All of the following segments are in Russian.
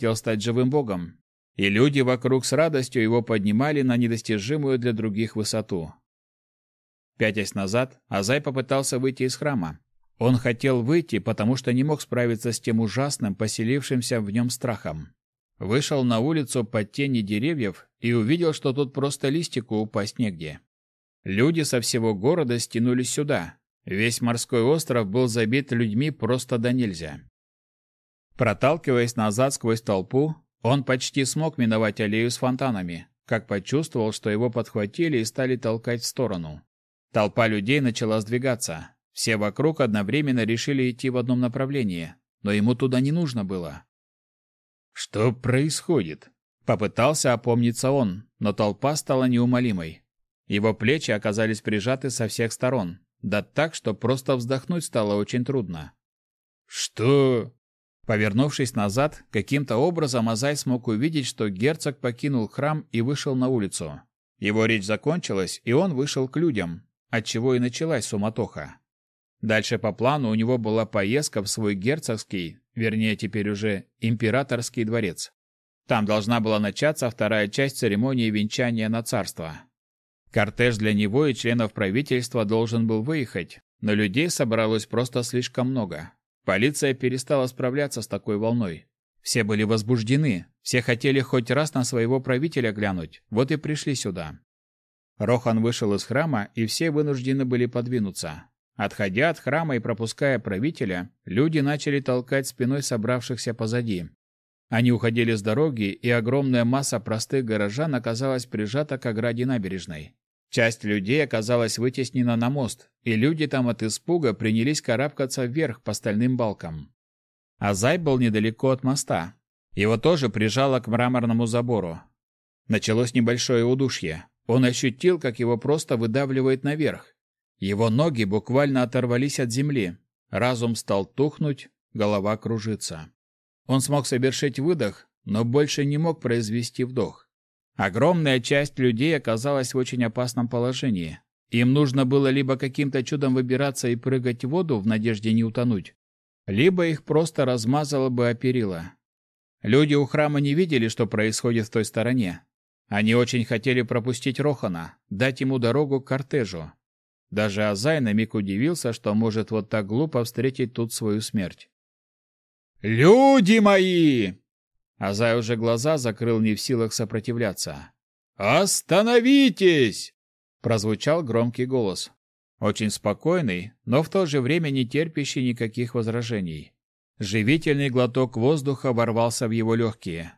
хотел стать живым богом, и люди вокруг с радостью его поднимали на недостижимую для других высоту. Пятясь назад, Азай попытался выйти из храма. Он хотел выйти, потому что не мог справиться с тем ужасным, поселившимся в нем страхом. Вышел на улицу под тени деревьев и увидел, что тут просто листику упасть негде. Люди со всего города стянулись сюда. Весь морской остров был забит людьми просто до нельзя. Проталкиваясь назад сквозь толпу, он почти смог миновать аллею с фонтанами, как почувствовал, что его подхватили и стали толкать в сторону. Толпа людей начала сдвигаться. Все вокруг одновременно решили идти в одном направлении, но ему туда не нужно было. Что происходит? Попытался опомниться он, но толпа стала неумолимой. Его плечи оказались прижаты со всех сторон, да так, что просто вздохнуть стало очень трудно. Что? Повернувшись назад, каким-то образом Азай смог увидеть, что герцог покинул храм и вышел на улицу. Его речь закончилась, и он вышел к людям, отчего и началась суматоха. Дальше по плану у него была поездка в свой герцогский, вернее теперь уже императорский дворец. Там должна была начаться вторая часть церемонии венчания на царство. Кортеж для него и членов правительства должен был выехать, но людей собралось просто слишком много. Полиция перестала справляться с такой волной. Все были возбуждены, все хотели хоть раз на своего правителя глянуть, вот и пришли сюда. Рохан вышел из храма, и все вынуждены были подвинуться. Отходя от храма и пропуская правителя, люди начали толкать спиной собравшихся позади. Они уходили с дороги, и огромная масса простых горожан оказалась прижата к ограде набережной. Часть людей оказалась вытеснена на мост, и люди там от испуга принялись карабкаться вверх по стальным балкам. Азай был недалеко от моста. Его тоже прижало к мраморному забору. Началось небольшое удушье. Он ощутил, как его просто выдавливает наверх. Его ноги буквально оторвались от земли. Разум стал тухнуть, голова кружится. Он смог совершить выдох, но больше не мог произвести вдох. Огромная часть людей оказалась в очень опасном положении. Им нужно было либо каким-то чудом выбираться и прыгать в воду в надежде не утонуть, либо их просто размазало бы о перила. Люди у храма не видели, что происходит в той стороне. Они очень хотели пропустить Рохана, дать ему дорогу к кортежу. Даже Азай на миг удивился, что может вот так глупо встретить тут свою смерть. «Люди мои!» Азай уже глаза закрыл не в силах сопротивляться. «Остановитесь!» Прозвучал громкий голос. Очень спокойный, но в то же время не терпящий никаких возражений. Живительный глоток воздуха ворвался в его легкие.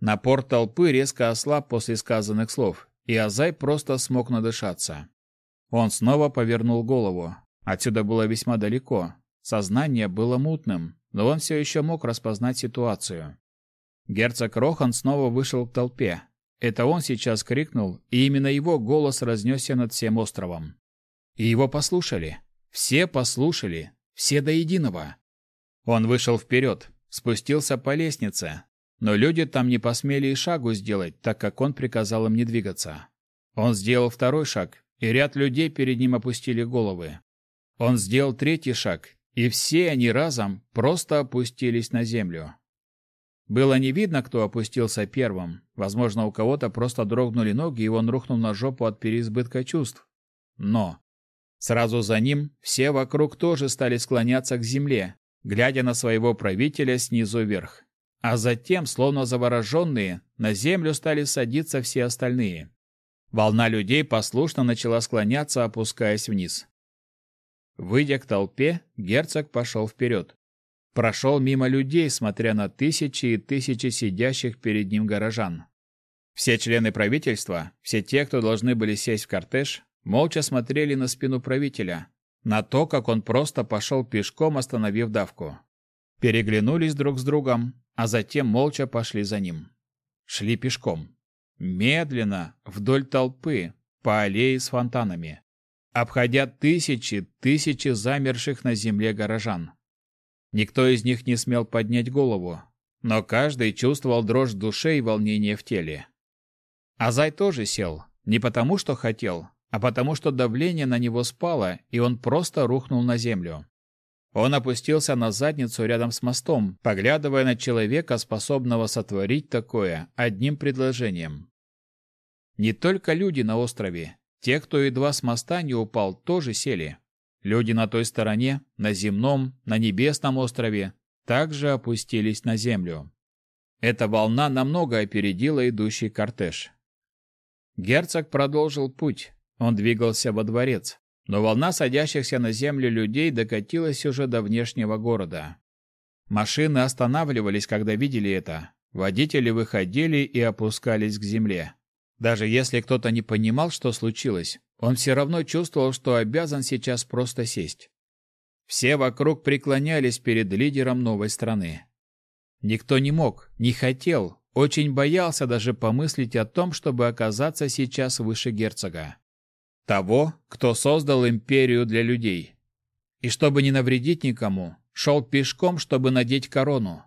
Напор толпы резко ослаб после сказанных слов, и Азай просто смог надышаться. Он снова повернул голову. Отсюда было весьма далеко. Сознание было мутным, но он все еще мог распознать ситуацию. Герцог Рохан снова вышел к толпе. Это он сейчас крикнул, и именно его голос разнесся над всем островом. И его послушали. Все послушали. Все до единого. Он вышел вперед, спустился по лестнице, но люди там не посмели и шагу сделать, так как он приказал им не двигаться. Он сделал второй шаг, и ряд людей перед ним опустили головы. Он сделал третий шаг, и все они разом просто опустились на землю. Было не видно, кто опустился первым. Возможно, у кого-то просто дрогнули ноги, и он рухнул на жопу от переизбытка чувств. Но сразу за ним все вокруг тоже стали склоняться к земле, глядя на своего правителя снизу вверх. А затем, словно завороженные, на землю стали садиться все остальные. Волна людей послушно начала склоняться, опускаясь вниз. Выйдя к толпе, герцог пошел вперед прошел мимо людей, смотря на тысячи и тысячи сидящих перед ним горожан. Все члены правительства, все те, кто должны были сесть в кортеж, молча смотрели на спину правителя, на то, как он просто пошел пешком, остановив давку. Переглянулись друг с другом, а затем молча пошли за ним. Шли пешком. Медленно, вдоль толпы, по аллее с фонтанами, обходя тысячи, тысячи замерших на земле горожан. Никто из них не смел поднять голову, но каждый чувствовал дрожь в душе и волнение в теле. Азай тоже сел, не потому что хотел, а потому что давление на него спало, и он просто рухнул на землю. Он опустился на задницу рядом с мостом, поглядывая на человека, способного сотворить такое одним предложением. Не только люди на острове, те, кто едва с моста не упал, тоже сели. Люди на той стороне, на земном, на небесном острове, также опустились на землю. Эта волна намного опередила идущий кортеж. Герцог продолжил путь. Он двигался во дворец, но волна садящихся на землю людей докатилась уже до внешнего города. Машины останавливались, когда видели это. Водители выходили и опускались к земле. Даже если кто-то не понимал, что случилось, он все равно чувствовал, что обязан сейчас просто сесть. Все вокруг преклонялись перед лидером новой страны. Никто не мог, не хотел, очень боялся даже помыслить о том, чтобы оказаться сейчас выше герцога. Того, кто создал империю для людей. И чтобы не навредить никому, шел пешком, чтобы надеть корону.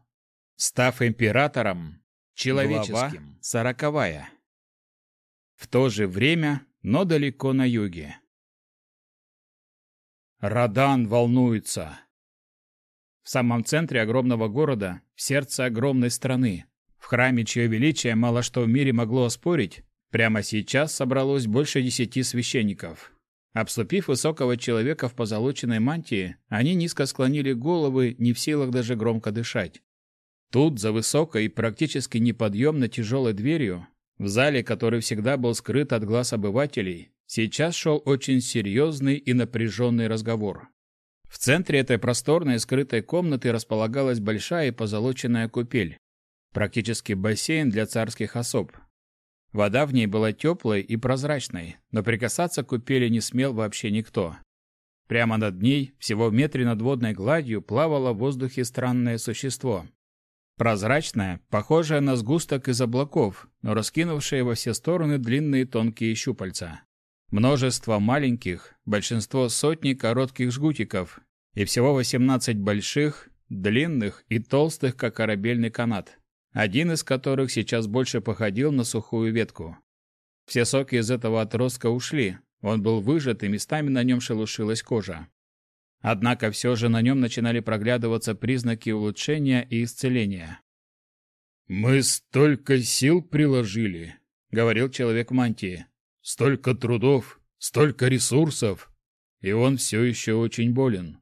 Став императором, человеческим, сороковая. В то же время, но далеко на юге. Радан волнуется. В самом центре огромного города, в сердце огромной страны, в храме, чье величие мало что в мире могло оспорить, прямо сейчас собралось больше десяти священников. Обступив высокого человека в позолоченной мантии, они низко склонили головы, не в силах даже громко дышать. Тут, за высокой и практически неподъемно тяжелой дверью, в зале, который всегда был скрыт от глаз обывателей, сейчас шел очень серьезный и напряженный разговор. В центре этой просторной скрытой комнаты располагалась большая позолоченная купель, практически бассейн для царских особ. Вода в ней была теплой и прозрачной, но прикасаться к купели не смел вообще никто. Прямо над ней, всего в метре над водной гладью, плавало в воздухе странное существо. Прозрачное, похожее на сгусток из облаков, но раскинувшее во все стороны длинные тонкие щупальца. Множество маленьких, большинство сотни коротких жгутиков и всего 18 больших, длинных и толстых, как корабельный канат, один из которых сейчас больше походил на сухую ветку. Все соки из этого отростка ушли, он был выжат и местами на нем шелушилась кожа. Однако все же на нем начинали проглядываться признаки улучшения и исцеления. «Мы столько сил приложили», — говорил человек в мантии. Столько трудов, столько ресурсов, и он все еще очень болен.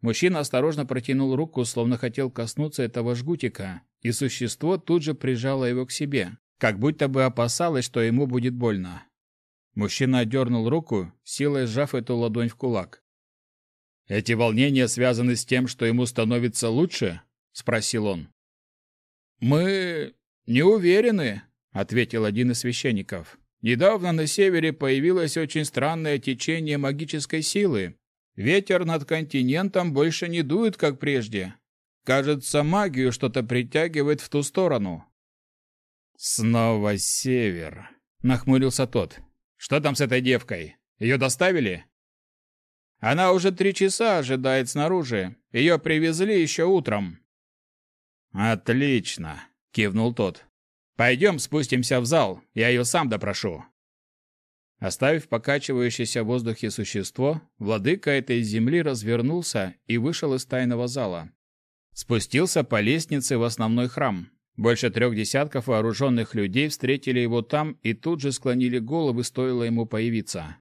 Мужчина осторожно протянул руку, словно хотел коснуться этого жгутика, и существо тут же прижало его к себе, как будто бы опасалось, что ему будет больно. Мужчина отдернул руку, силой сжав эту ладонь в кулак. «Эти волнения связаны с тем, что ему становится лучше?» — спросил он. «Мы не уверены», — ответил один из священников. Недавно на севере появилось очень странное течение магической силы. Ветер над континентом больше не дует, как прежде. Кажется, магию что-то притягивает в ту сторону. Снова север, нахмурился тот. Что там с этой девкой? Ее доставили? Она уже три часа ожидает снаружи. Ее привезли еще утром. Отлично, кивнул тот. Пойдем спустимся в зал, я ее сам допрошу. Оставив покачивающееся в воздухе существо, владыка этой земли развернулся и вышел из тайного зала. Спустился по лестнице в основной храм. Больше трех десятков вооруженных людей встретили его там и тут же склонили головы, стоило ему появиться.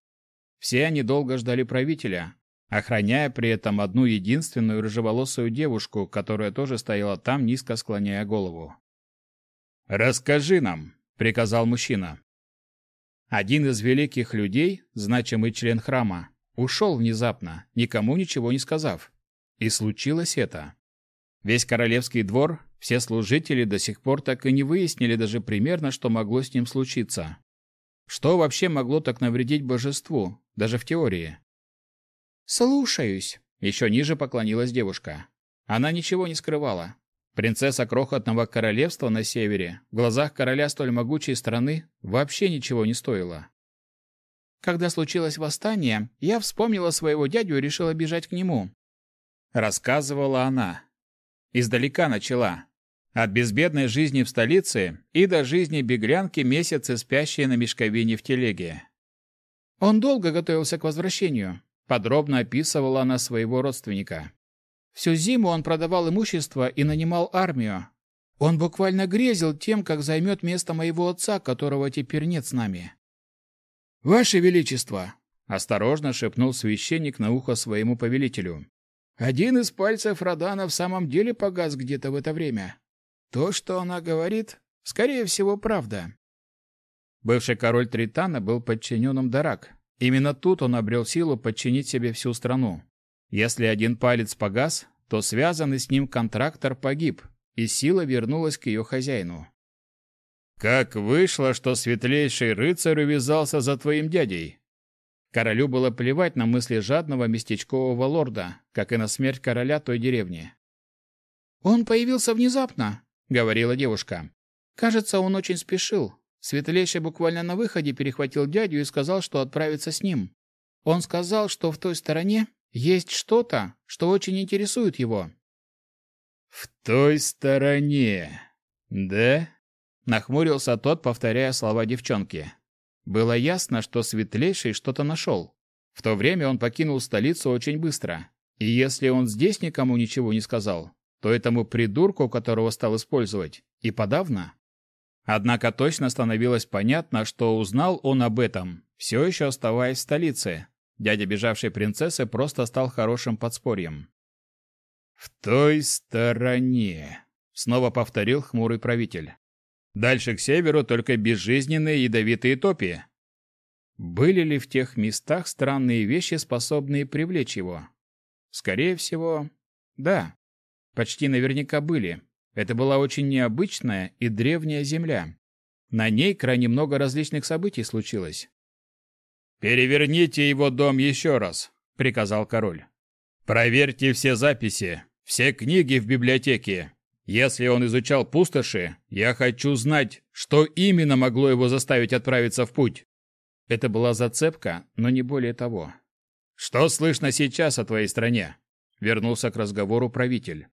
Все они долго ждали правителя, охраняя при этом одну единственную рыжеволосую девушку, которая тоже стояла там, низко склоняя голову. «Расскажи нам», — приказал мужчина. Один из великих людей, значимый член храма, ушел внезапно, никому ничего не сказав. И случилось это. Весь королевский двор, все служители до сих пор так и не выяснили даже примерно, что могло с ним случиться. Что вообще могло так навредить божеству, даже в теории? «Слушаюсь», — еще ниже поклонилась девушка. Она ничего не скрывала. Принцесса крохотного королевства на севере в глазах короля столь могучей страны вообще ничего не стоила. Когда случилось восстание, я вспомнила своего дядю и решила бежать к нему. Рассказывала она. Издалека начала. От безбедной жизни в столице и до жизни беглянки месяцы спящей на мешковине в телеге. Он долго готовился к возвращению. Подробно описывала она своего родственника. Всю зиму он продавал имущество и нанимал армию. Он буквально грезил тем, как займет место моего отца, которого теперь нет с нами. «Ваше Величество!» — осторожно шепнул священник на ухо своему повелителю. «Один из пальцев Родана в самом деле погас где-то в это время. То, что она говорит, скорее всего, правда». Бывший король Тритана был подчиненным Дарак. Именно тут он обрел силу подчинить себе всю страну. Если один палец погас, то связанный с ним контрактор погиб, и сила вернулась к ее хозяину. «Как вышло, что светлейший рыцарь увязался за твоим дядей?» Королю было плевать на мысли жадного местечкового лорда, как и на смерть короля той деревни. «Он появился внезапно», — говорила девушка. «Кажется, он очень спешил. Светлейший буквально на выходе перехватил дядю и сказал, что отправится с ним. Он сказал, что в той стороне есть что-то, что очень интересует его. В той стороне. Да? Нахмурился тот, повторяя слова девчонки. Было ясно, что Светлейший что-то нашел. В то время он покинул столицу очень быстро. И если он здесь никому ничего не сказал, то этому придурку, которого стал использовать, и подавно. Однако точно становилось понятно, что узнал он об этом, все еще оставаясь в столице. Дядя бежавшей принцессы просто стал хорошим подспорьем. «В той стороне», — снова повторил хмурый правитель. «Дальше к северу только безжизненные ядовитые топи». Были ли в тех местах странные вещи, способные привлечь его? Скорее всего, да. Почти наверняка были. Это была очень необычная и древняя земля. На ней крайне много различных событий случилось. «Переверните его дом еще раз», — приказал король. «Проверьте все записи, все книги в библиотеке. Если он изучал пустоши, я хочу знать, что именно могло его заставить отправиться в путь». Это была зацепка, но не более того. «Что слышно сейчас о твоей стране?» — вернулся к разговору правитель.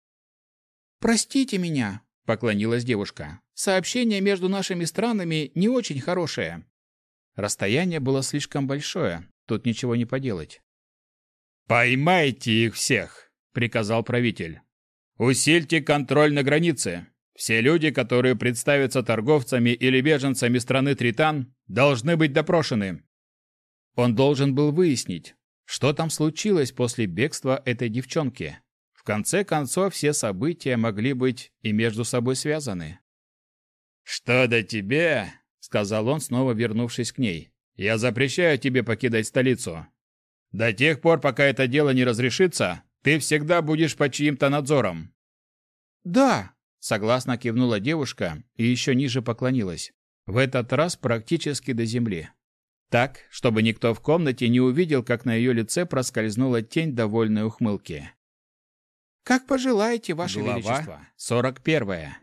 «Простите меня», — поклонилась девушка. «Сообщение между нашими странами не очень хорошее». Расстояние было слишком большое, тут ничего не поделать. «Поймайте их всех!» — приказал правитель. «Усильте контроль на границе. Все люди, которые представятся торговцами или беженцами страны Тритан, должны быть допрошены». Он должен был выяснить, что там случилось после бегства этой девчонки. В конце концов, все события могли быть и между собой связаны. «Что до тебя?» — сказал он, снова вернувшись к ней. «Я запрещаю тебе покидать столицу. До тех пор, пока это дело не разрешится, ты всегда будешь под чьим-то надзором». «Да», — согласно кивнула девушка и еще ниже поклонилась. В этот раз практически до земли. Так, чтобы никто в комнате не увидел, как на ее лице проскользнула тень довольной ухмылки. Как пожелаете, ваше Глава величество. 41.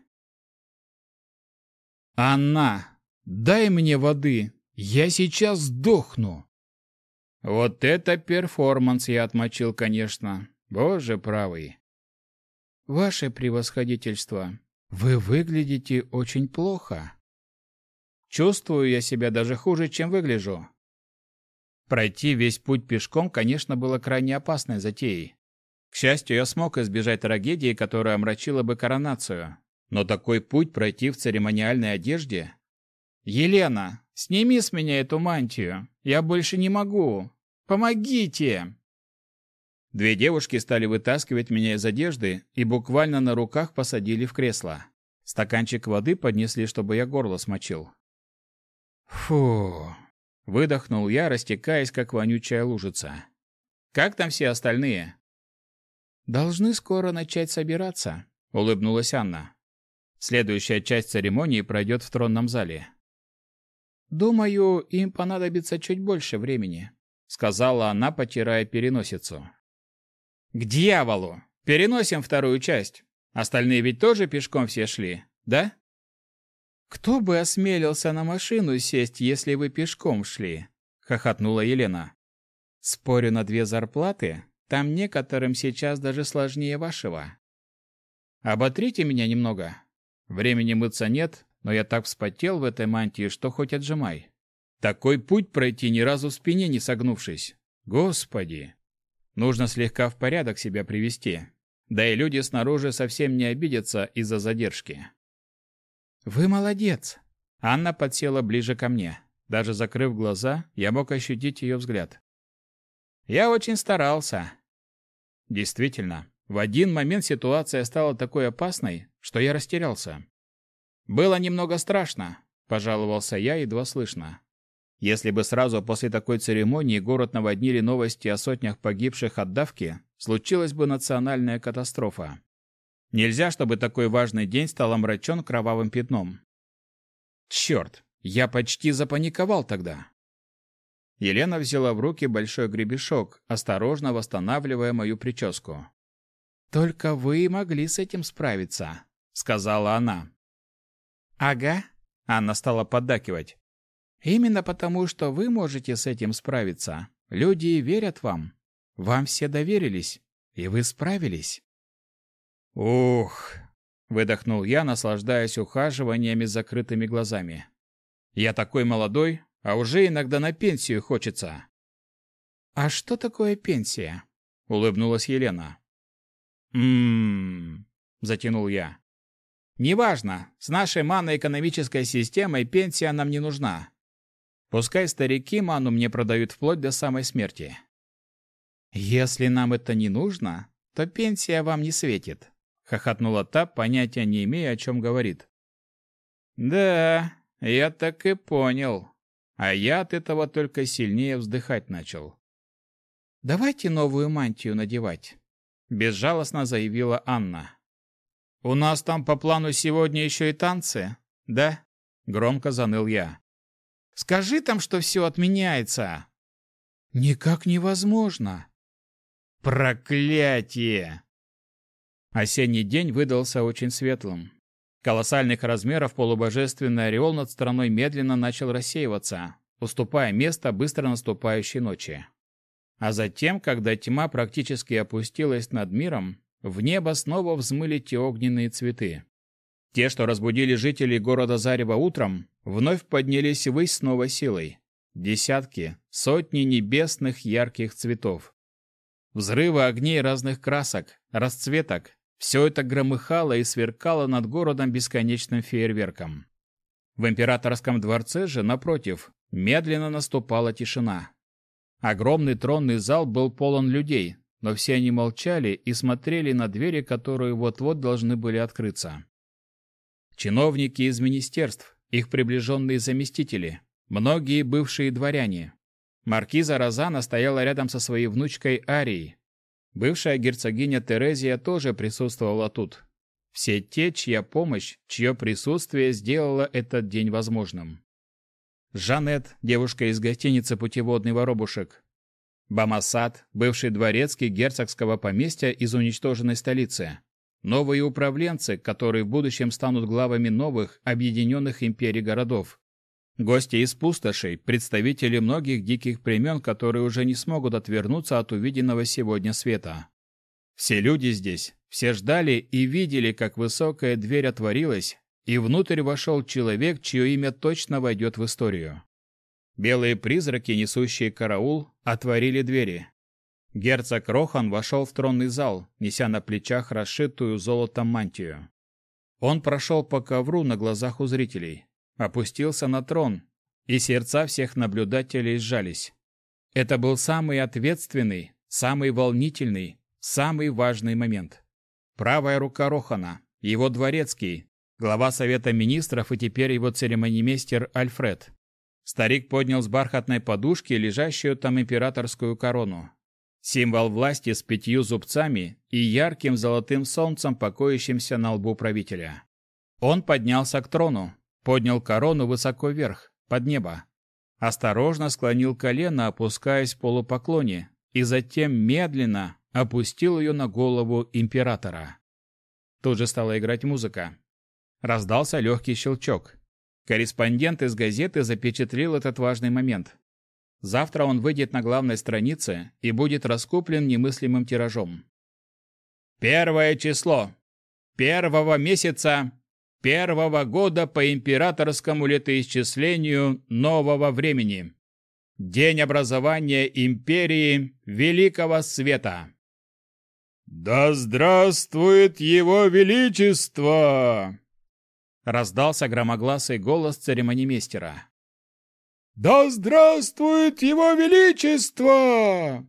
Анна, дай мне воды. Я сейчас сдохну. Вот это перформанс я отмочил, конечно. Боже правый. Ваше превосходительство, вы выглядите очень плохо. Чувствую я себя даже хуже, чем выгляжу. Пройти весь путь пешком, конечно, было крайне опасной затеей. К счастью, я смог избежать трагедии, которая омрачила бы коронацию. Но такой путь пройти в церемониальной одежде... «Елена, сними с меня эту мантию. Я больше не могу. Помогите!» Две девушки стали вытаскивать меня из одежды и буквально на руках посадили в кресло. Стаканчик воды поднесли, чтобы я горло смочил. Фу. Выдохнул я, растекаясь, как вонючая лужица. Как там все остальные? Должны скоро начать собираться, улыбнулась Анна. Следующая часть церемонии пройдет в тронном зале. Думаю, им понадобится чуть больше времени, сказала она, потирая переносицу. К дьяволу! Переносим вторую часть. Остальные ведь тоже пешком все шли, да? Кто бы осмелился на машину сесть, если вы пешком шли? хохотнула Елена. Спорю на две зарплаты, там некоторым сейчас даже сложнее вашего. Оботрите меня немного. Времени мыться нет, но я так вспотел в этой мантии, что хоть отжимай. Такой путь пройти ни разу в спине не согнувшись. Господи! Нужно слегка в порядок себя привести. Да и люди снаружи совсем не обидятся из-за задержки. «Вы молодец!» Анна подсела ближе ко мне. Даже закрыв глаза, я мог ощутить ее взгляд. «Я очень старался». Действительно, в один момент ситуация стала такой опасной, что я растерялся. «Было немного страшно», — пожаловался я едва слышно. Если бы сразу после такой церемонии город наводнили новости о сотнях погибших от давки, случилась бы национальная катастрофа. Нельзя, чтобы такой важный день стал омрачен кровавым пятном. Черт, я почти запаниковал тогда. Елена взяла в руки большой гребешок, осторожно восстанавливая мою прическу. «Только вы могли с этим справиться», — сказала она. «Ага», — Анна стала поддакивать. Именно потому, что вы можете с этим справиться, люди верят вам. Вам все доверились, и вы справились. Ух, выдохнул я, наслаждаясь ухаживаниями с закрытыми глазами. Я такой молодой, а уже иногда на пенсию хочется. А что такое пенсия? улыбнулась Елена. Мм, затянул я. Неважно, с нашей маноэкономической системой пенсия нам не нужна. Пускай старики ману мне продают вплоть до самой смерти. Если нам это не нужно, то пенсия вам не светит, хохотнула та, понятия не имея, о чем говорит. Да, я так и понял. А я от этого только сильнее вздыхать начал. Давайте новую мантию надевать, безжалостно заявила Анна. У нас там по плану сегодня еще и танцы, да? Громко заныл я. Скажи там, что все отменяется. Никак невозможно. Проклятие! Осенний день выдался очень светлым. Колоссальных размеров полубожественный ореол над страной медленно начал рассеиваться, уступая место быстро наступающей ночи. А затем, когда тьма практически опустилась над миром, в небо снова взмыли те огненные цветы. Те, что разбудили жителей города Зарева утром, вновь поднялись ввысь с новой силой. Десятки, сотни небесных ярких цветов. Взрывы огней разных красок, расцветок – все это громыхало и сверкало над городом бесконечным фейерверком. В императорском дворце же, напротив, медленно наступала тишина. Огромный тронный зал был полон людей, но все они молчали и смотрели на двери, которые вот-вот должны были открыться. Чиновники из министерств, их приближенные заместители, многие бывшие дворяне. Маркиза Розана стояла рядом со своей внучкой Арией. Бывшая герцогиня Терезия тоже присутствовала тут. Все те, чья помощь, чье присутствие сделало этот день возможным. Жанет, девушка из гостиницы «Путеводный воробушек». Бамасад, бывший дворецкий герцогского поместья из уничтоженной столицы. Новые управленцы, которые в будущем станут главами новых, объединенных империй городов. Гости из пустошей, представители многих диких племен, которые уже не смогут отвернуться от увиденного сегодня света. Все люди здесь, все ждали и видели, как высокая дверь отворилась, и внутрь вошел человек, чье имя точно войдет в историю. Белые призраки, несущие караул, отворили двери. Герцог Рохан вошел в тронный зал, неся на плечах расшитую золотом мантию. Он прошел по ковру на глазах у зрителей, опустился на трон, и сердца всех наблюдателей сжались. Это был самый ответственный, самый волнительный, самый важный момент. Правая рука Рохана, его дворецкий, глава Совета Министров и теперь его церемонимейстер Альфред. Старик поднял с бархатной подушки лежащую там императорскую корону, Символ власти с пятью зубцами и ярким золотым солнцем, покоящимся на лбу правителя. Он поднялся к трону, поднял корону высоко вверх, под небо. Осторожно склонил колено, опускаясь в полупоклоне, и затем медленно опустил ее на голову императора. Тут же стала играть музыка. Раздался легкий щелчок. Корреспондент из газеты запечатлел этот важный момент. Завтра он выйдет на главной странице и будет раскуплен немыслимым тиражом. Первое число. Первого месяца первого года по императорскому летоисчислению нового времени. День образования империи Великого Света. «Да здравствует его величество!» Раздался громогласый голос церемонимейстера. «Да здравствует его величество!»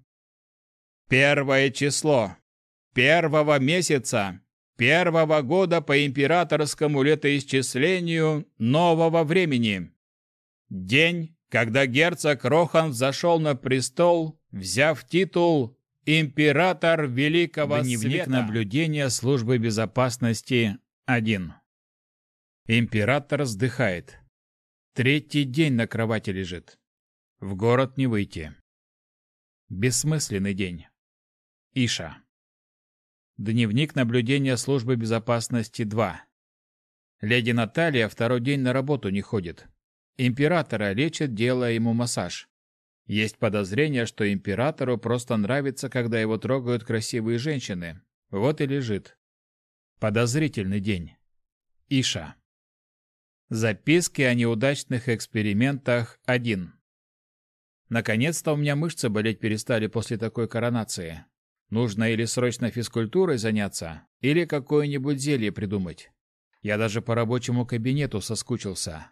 Первое число первого месяца первого года по императорскому летоисчислению нового времени. День, когда герцог Рохан взошел на престол, взяв титул «Император Великого Дневник Света». наблюдения службы безопасности 1. Император вздыхает. Третий день на кровати лежит. В город не выйти. Бессмысленный день. Иша. Дневник наблюдения службы безопасности 2. Леди Наталья второй день на работу не ходит. Императора лечат, делая ему массаж. Есть подозрение, что императору просто нравится, когда его трогают красивые женщины. Вот и лежит. Подозрительный день. Иша. Записки о неудачных экспериментах 1. Наконец-то у меня мышцы болеть перестали после такой коронации. Нужно или срочно физкультурой заняться, или какое-нибудь зелье придумать. Я даже по рабочему кабинету соскучился.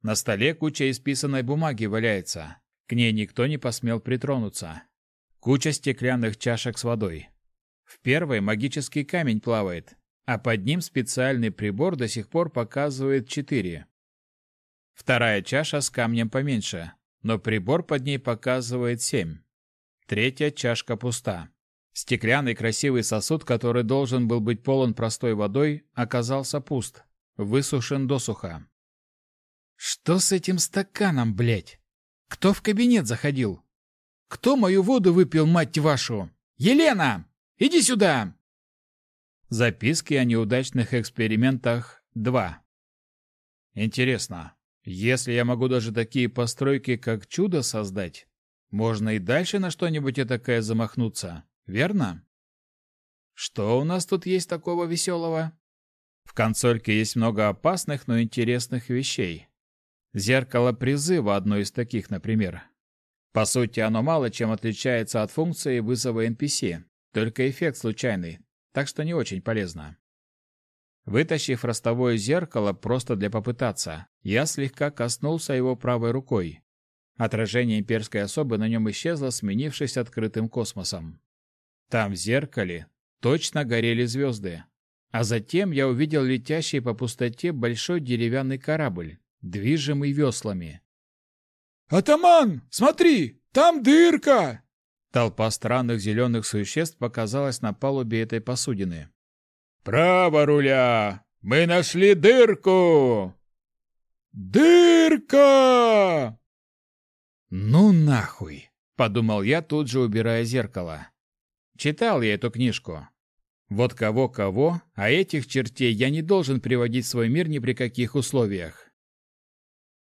На столе куча исписанной бумаги валяется. К ней никто не посмел притронуться. Куча стеклянных чашек с водой. В первой магический камень плавает, а под ним специальный прибор до сих пор показывает 4. Вторая чаша с камнем поменьше, но прибор под ней показывает 7. Третья чашка пуста. Стеклянный красивый сосуд, который должен был быть полон простой водой, оказался пуст, высушен досуха. Что с этим стаканом, блядь? Кто в кабинет заходил? Кто мою воду выпил, мать вашу? Елена, иди сюда! Записки о неудачных экспериментах 2. Интересно, если я могу даже такие постройки, как чудо, создать, можно и дальше на что-нибудь такое замахнуться, верно? Что у нас тут есть такого веселого? В консольке есть много опасных, но интересных вещей. Зеркало призыва одно из таких, например. По сути, оно мало чем отличается от функции вызова NPC, только эффект случайный, так что не очень полезно. Вытащив ростовое зеркало просто для попытаться, я слегка коснулся его правой рукой. Отражение имперской особы на нем исчезло, сменившись открытым космосом. Там в зеркале точно горели звезды. А затем я увидел летящий по пустоте большой деревянный корабль, движимый веслами. «Атаман, смотри, там дырка!» Толпа странных зеленых существ показалась на палубе этой посудины. «Право руля! Мы нашли дырку!» «Дырка!» «Ну нахуй!» — подумал я, тут же убирая зеркало. Читал я эту книжку. Вот кого-кого, а этих чертей я не должен приводить в свой мир ни при каких условиях.